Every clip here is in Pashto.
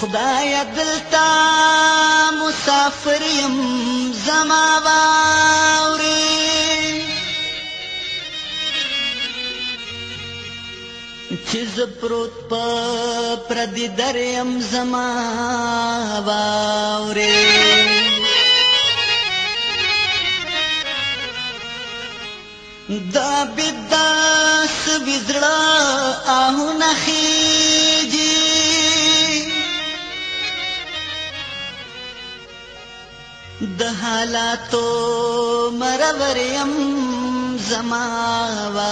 خدای دلتا مسافر يم زما واوري چې زپروت په پردي دریم زما واوري دا بيد داس بزړه آهو نخي हालातो मरवर्यं समावा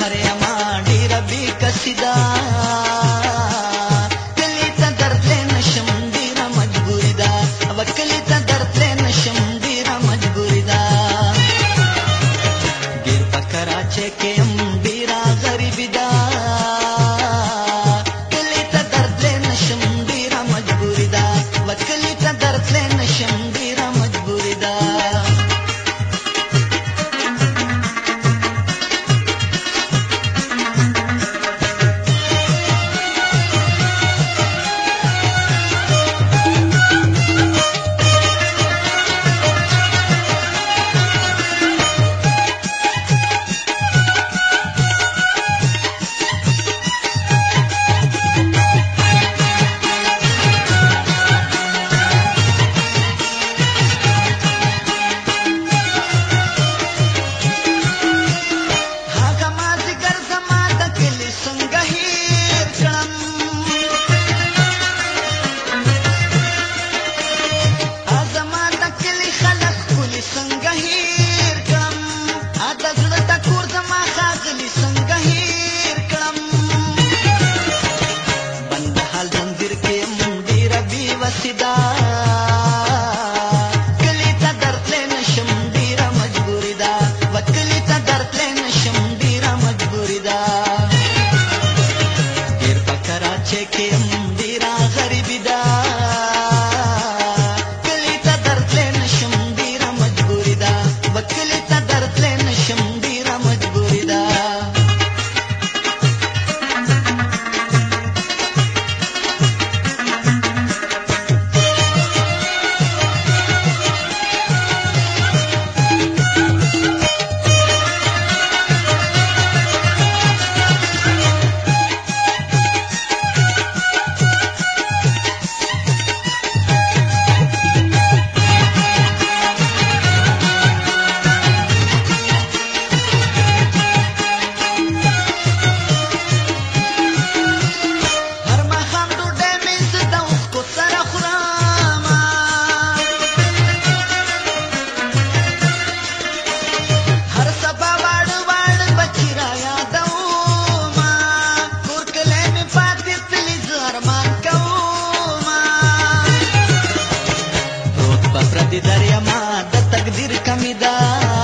ಹರೆಯ ಮಾಡಿರಬಿ ಕಸಿದ به پردي دریا ما د تقدیر کمی ده